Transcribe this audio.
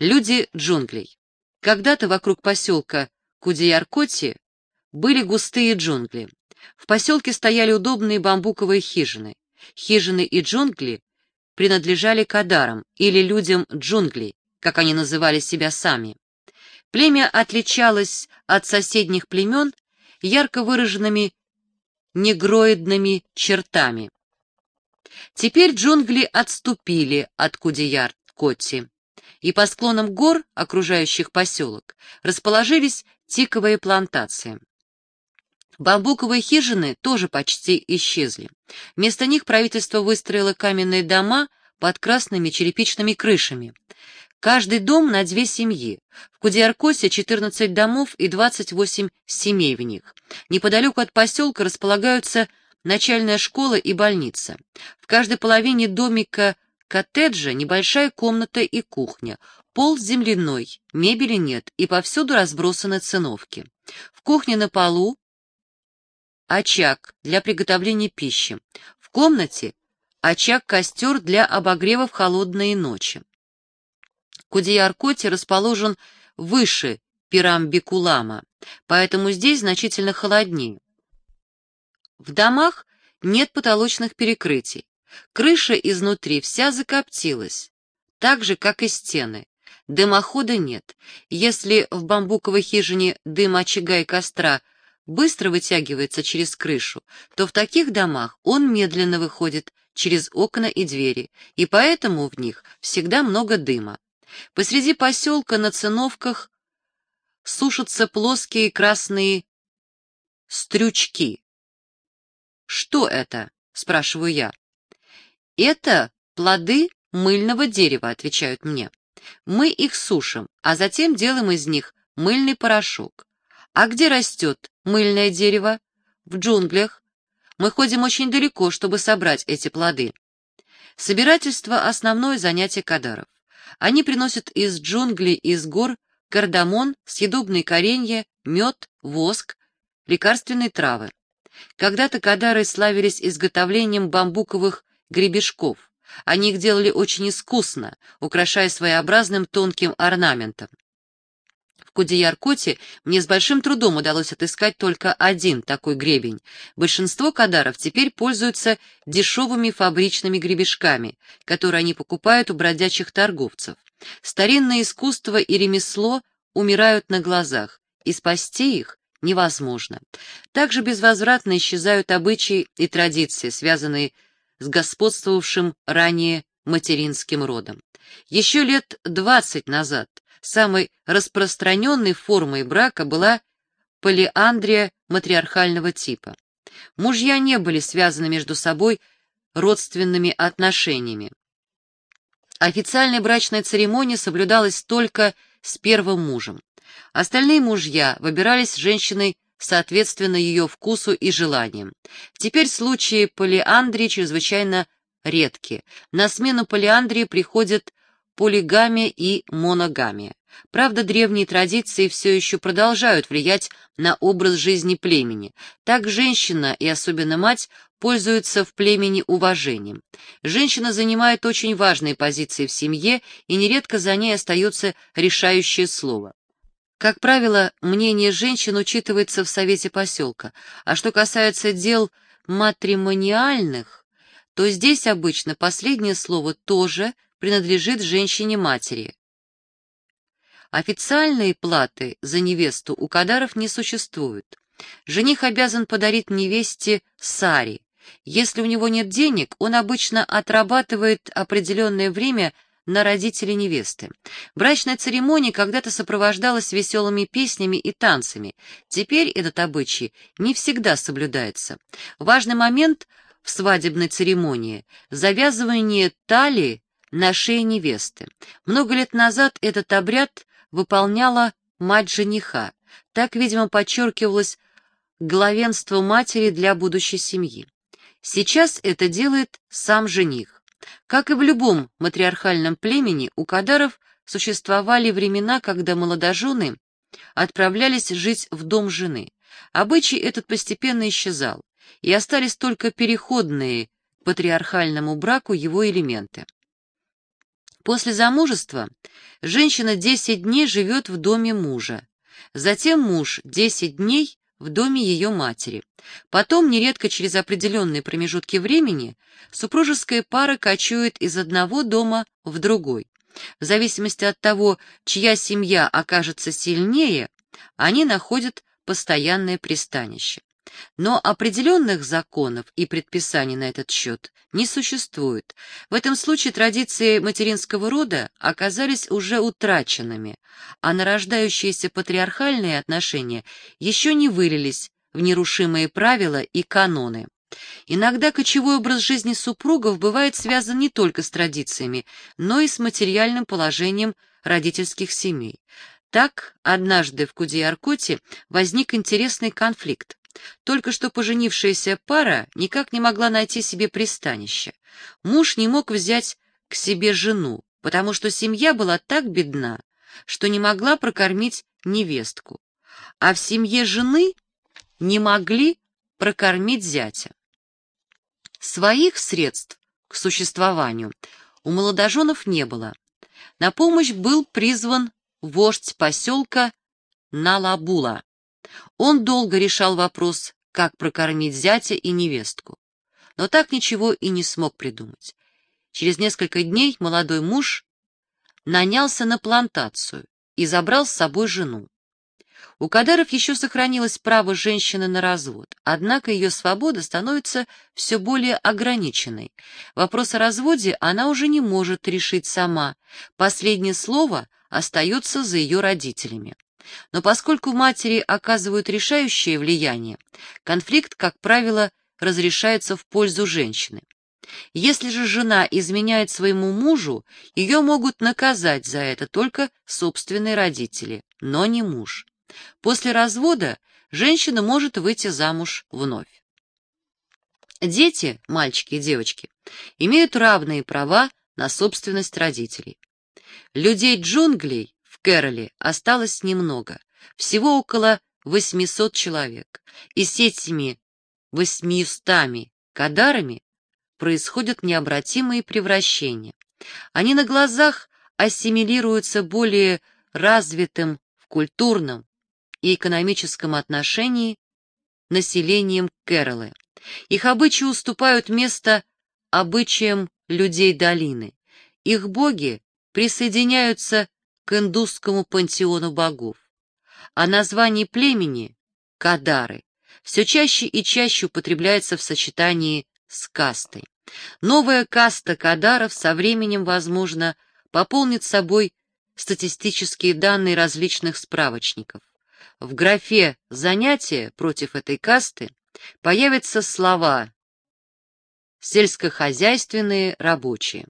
Люди джунглей. Когда-то вокруг поселка Кудеяркоти были густые джунгли. В поселке стояли удобные бамбуковые хижины. Хижины и джунгли принадлежали кадарам или людям джунглей, как они называли себя сами. Племя отличалось от соседних племен ярко выраженными негроидными чертами. Теперь джунгли отступили от Кудеяр-Коти и по склонам гор, окружающих поселок, расположились тиковые плантации. Бамбуковые хижины тоже почти исчезли. Вместо них правительство выстроило каменные дома под красными черепичными крышами. Каждый дом на две семьи. В Кудиаркосе 14 домов и 28 семей в них. Неподалеку от поселка располагаются начальная школа и больница. В каждой половине домика коттеджа небольшая комната и кухня, пол земляной, мебели нет и повсюду разбросаны циновки. В кухне на полу очаг для приготовления пищи. В комнате очаг-костер для обогрева в холодные ночи. Кудеяркоти расположен выше Пирамбикулама, поэтому здесь значительно холоднее. В домах нет потолочных перекрытий. Крыша изнутри вся закоптилась, так же, как и стены. Дымохода нет. Если в бамбуковой хижине дым очага и костра быстро вытягивается через крышу, то в таких домах он медленно выходит через окна и двери, и поэтому в них всегда много дыма. Посреди поселка на циновках сушатся плоские красные стрючки. «Что это?» — спрашиваю я. «Это плоды мыльного дерева», — отвечают мне. «Мы их сушим, а затем делаем из них мыльный порошок. А где растет мыльное дерево? В джунглях. Мы ходим очень далеко, чтобы собрать эти плоды. Собирательство — основное занятие кадаров. Они приносят из джунглей, из гор кардамон, съедобные коренья, мед, воск, лекарственные травы. Когда-то кадары славились изготовлением бамбуковых гребешков. Они их делали очень искусно, украшая своеобразным тонким орнаментом. В Кудеяркоте мне с большим трудом удалось отыскать только один такой гребень. Большинство кадаров теперь пользуются дешевыми фабричными гребешками, которые они покупают у бродячих торговцев. Старинное искусство и ремесло умирают на глазах, и спасти их невозможно. Также безвозвратно исчезают обычаи и традиции, связанные с господствовавшим ранее материнским родом. Еще лет двадцать назад самой распространенной формой брака была полиандрия матриархального типа. Мужья не были связаны между собой родственными отношениями. Официальная брачная церемония соблюдалась только с первым мужем. Остальные мужья выбирались женщиной соответственно ее вкусу и желаниям. Теперь случаи полиандрии чрезвычайно редки. На смену полиандрии приходят полигамия и моногамия. Правда, древние традиции все еще продолжают влиять на образ жизни племени. Так женщина, и особенно мать, пользуются в племени уважением. Женщина занимает очень важные позиции в семье, и нередко за ней остается решающее слово. Как правило, мнение женщин учитывается в совете поселка, а что касается дел матримониальных, то здесь обычно последнее слово тоже принадлежит женщине-матери. Официальные платы за невесту у кадаров не существует. Жених обязан подарить невесте сари. Если у него нет денег, он обычно отрабатывает определенное время на родителей невесты. Брачная церемония когда-то сопровождалась веселыми песнями и танцами. Теперь этот обычай не всегда соблюдается. Важный момент в свадебной церемонии — завязывание талии на шее невесты. Много лет назад этот обряд выполняла мать жениха. Так, видимо, подчеркивалось главенство матери для будущей семьи. Сейчас это делает сам жених. Как и в любом матриархальном племени, у кадаров существовали времена, когда молодожены отправлялись жить в дом жены. Обычай этот постепенно исчезал, и остались только переходные к патриархальному браку его элементы. После замужества женщина 10 дней живет в доме мужа, затем муж 10 дней в доме ее матери. Потом, нередко через определенные промежутки времени, супружеская пара кочует из одного дома в другой. В зависимости от того, чья семья окажется сильнее, они находят постоянное пристанище. Но определенных законов и предписаний на этот счет не существует. В этом случае традиции материнского рода оказались уже утраченными, а нарождающиеся патриархальные отношения еще не вылились в нерушимые правила и каноны. Иногда кочевой образ жизни супругов бывает связан не только с традициями, но и с материальным положением родительских семей. Так, однажды в Кудеяркоте возник интересный конфликт. Только что поженившаяся пара никак не могла найти себе пристанище. Муж не мог взять к себе жену, потому что семья была так бедна, что не могла прокормить невестку, а в семье жены не могли прокормить зятя. Своих средств к существованию у молодоженов не было. На помощь был призван вождь поселка Налабула. Он долго решал вопрос, как прокормить зятя и невестку, но так ничего и не смог придумать. Через несколько дней молодой муж нанялся на плантацию и забрал с собой жену. У Кадаров еще сохранилось право женщины на развод, однако ее свобода становится все более ограниченной. Вопрос о разводе она уже не может решить сама, последнее слово остается за ее родителями. Но поскольку матери оказывают решающее влияние, конфликт, как правило, разрешается в пользу женщины. Если же жена изменяет своему мужу, ее могут наказать за это только собственные родители, но не муж. После развода женщина может выйти замуж вновь. Дети, мальчики и девочки, имеют равные права на собственность родителей. Людей джунглей в Кэроле осталось немного, всего около 800 человек, и с этими 800 кадарами происходят необратимые превращения. Они на глазах ассимилируются более развитым в культурном, и экономическом отношении населением Кэролы. Их обычаи уступают место обычаям людей долины. Их боги присоединяются к индусскому пантеону богов. А название племени — Кадары — все чаще и чаще употребляется в сочетании с кастой. Новая каста Кадаров со временем, возможно, пополнит собой статистические данные различных справочников в графе «Занятия» против этой касты появятся слова «сельскохозяйственные рабочие».